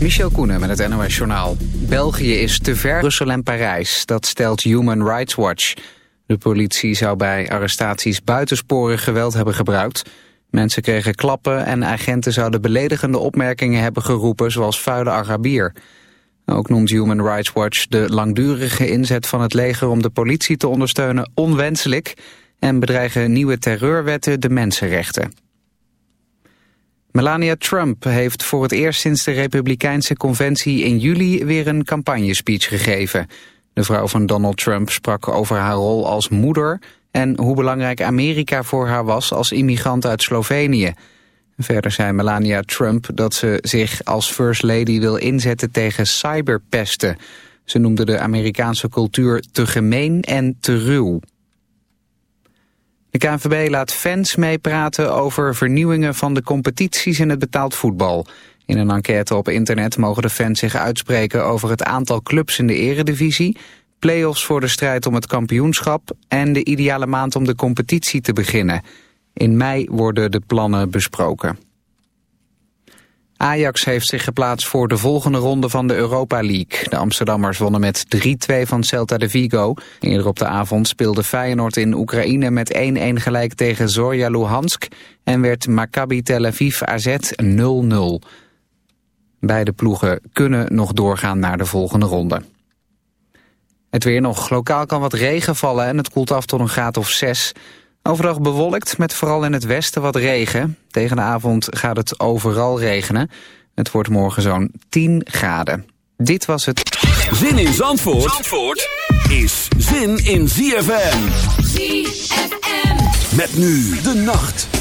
Michel Koenen met het NOS-journaal. België is te ver Brussel en Parijs, dat stelt Human Rights Watch. De politie zou bij arrestaties buitensporig geweld hebben gebruikt. Mensen kregen klappen en agenten zouden beledigende opmerkingen hebben geroepen... zoals vuile Arabier. Ook noemt Human Rights Watch de langdurige inzet van het leger... om de politie te ondersteunen onwenselijk... en bedreigen nieuwe terreurwetten de mensenrechten. Melania Trump heeft voor het eerst sinds de Republikeinse conventie in juli weer een campagnespeech gegeven. De vrouw van Donald Trump sprak over haar rol als moeder en hoe belangrijk Amerika voor haar was als immigrant uit Slovenië. Verder zei Melania Trump dat ze zich als First Lady wil inzetten tegen cyberpesten. Ze noemde de Amerikaanse cultuur te gemeen en te ruw. De KNVB laat fans meepraten over vernieuwingen van de competities in het betaald voetbal. In een enquête op internet mogen de fans zich uitspreken over het aantal clubs in de eredivisie, play-offs voor de strijd om het kampioenschap en de ideale maand om de competitie te beginnen. In mei worden de plannen besproken. Ajax heeft zich geplaatst voor de volgende ronde van de Europa League. De Amsterdammers wonnen met 3-2 van Celta de Vigo. Eerder op de avond speelde Feyenoord in Oekraïne met 1-1 gelijk tegen Zorya Luhansk... en werd Maccabi Tel Aviv AZ 0-0. Beide ploegen kunnen nog doorgaan naar de volgende ronde. Het weer nog. Lokaal kan wat regen vallen en het koelt af tot een graad of 6... Overdag bewolkt met vooral in het westen wat regen. Tegen de avond gaat het overal regenen. Het wordt morgen zo'n 10 graden. Dit was het. Zin in Zandvoort, Zandvoort is zin in ZFM. ZFM. Met nu de nacht.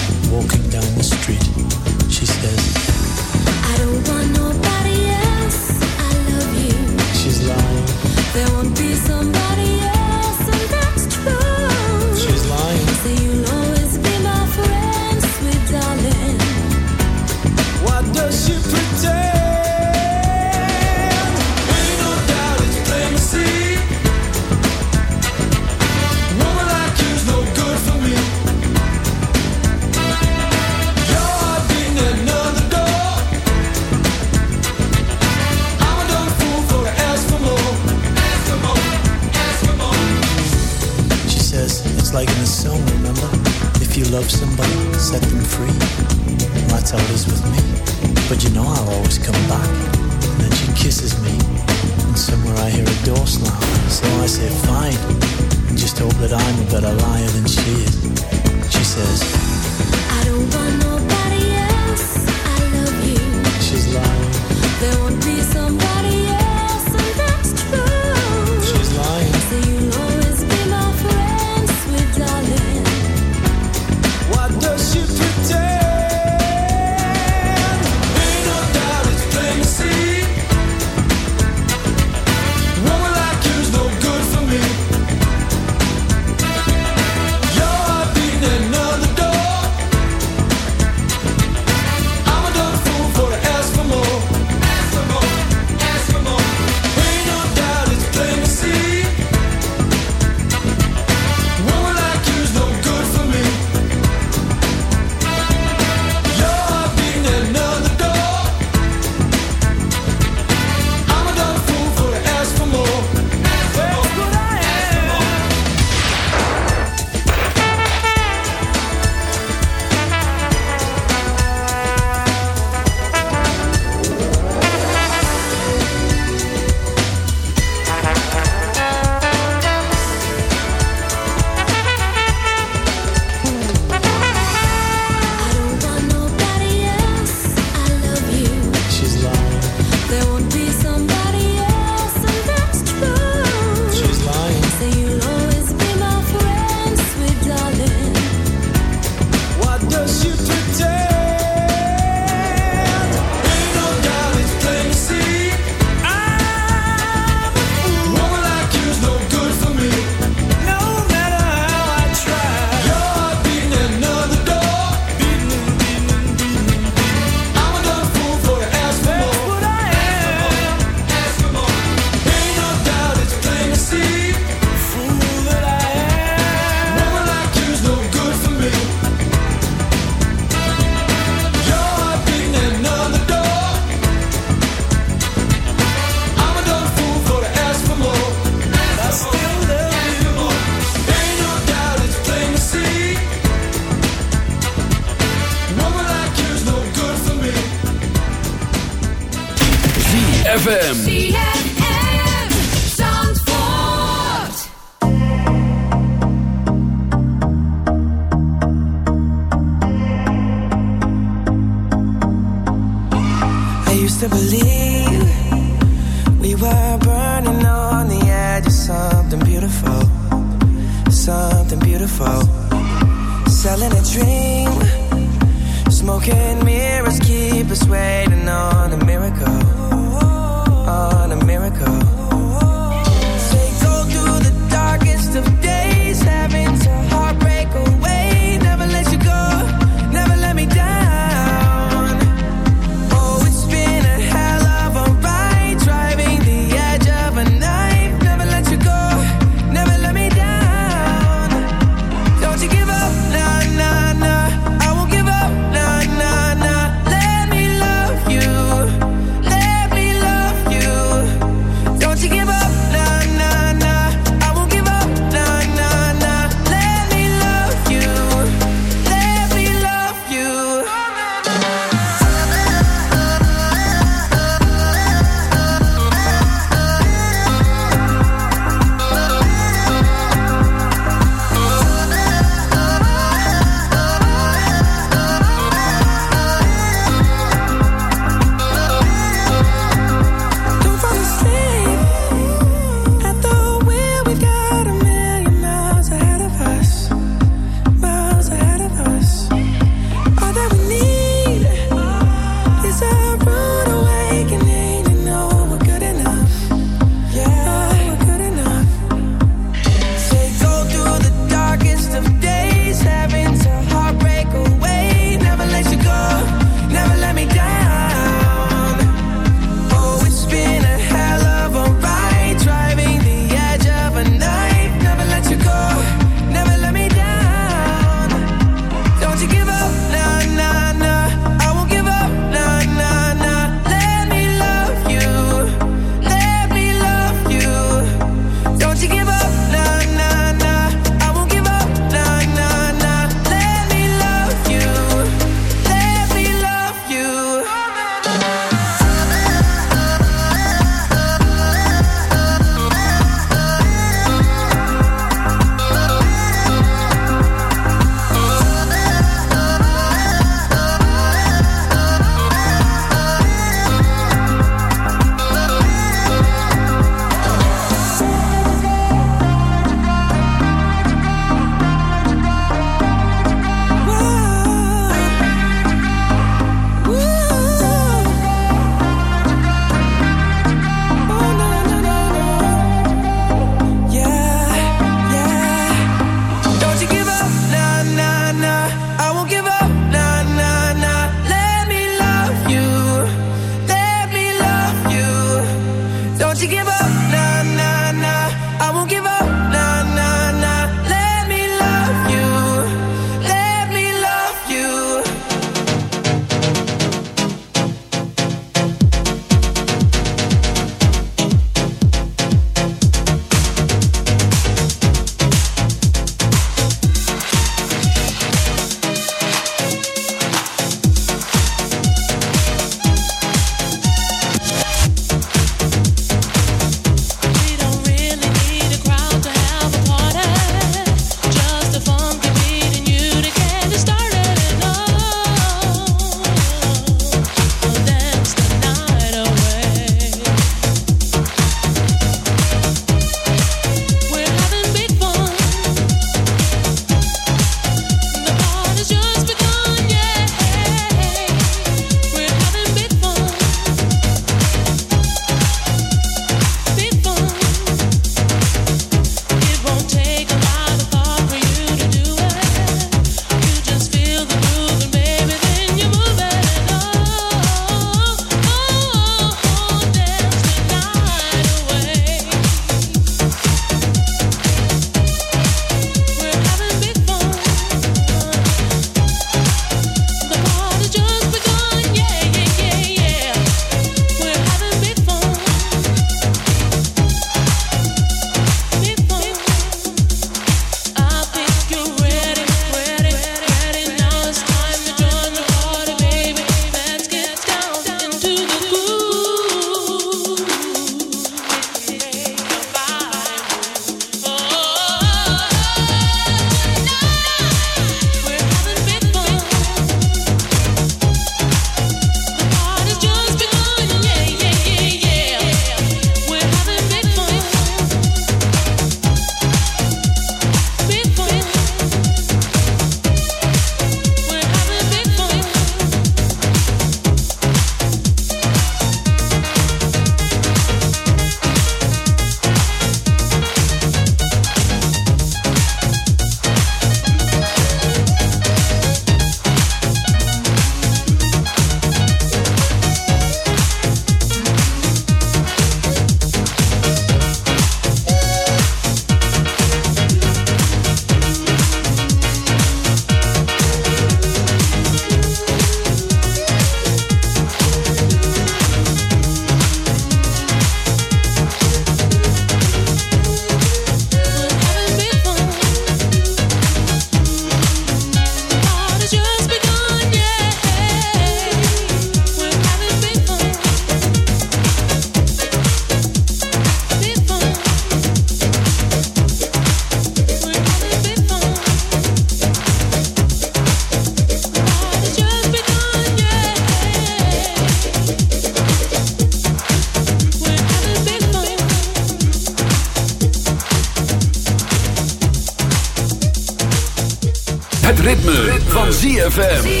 ZFM.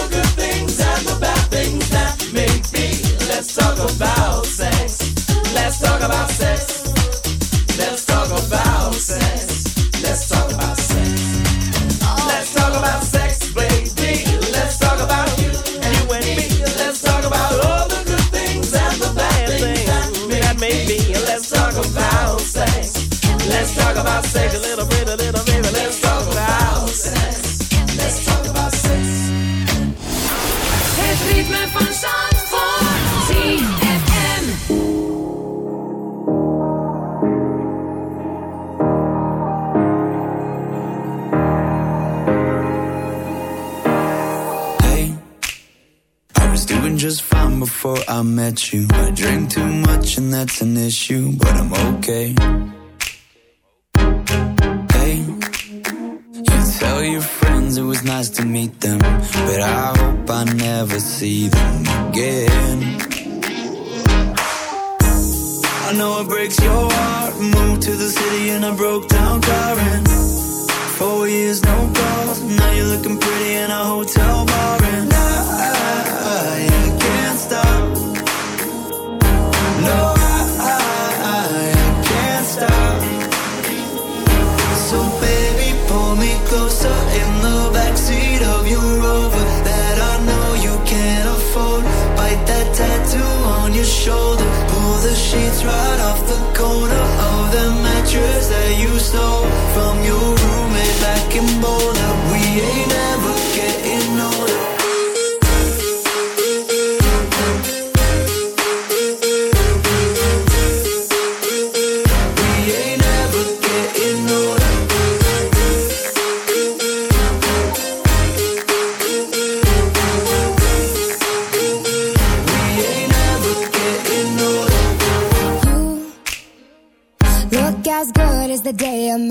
about sex.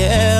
Yeah.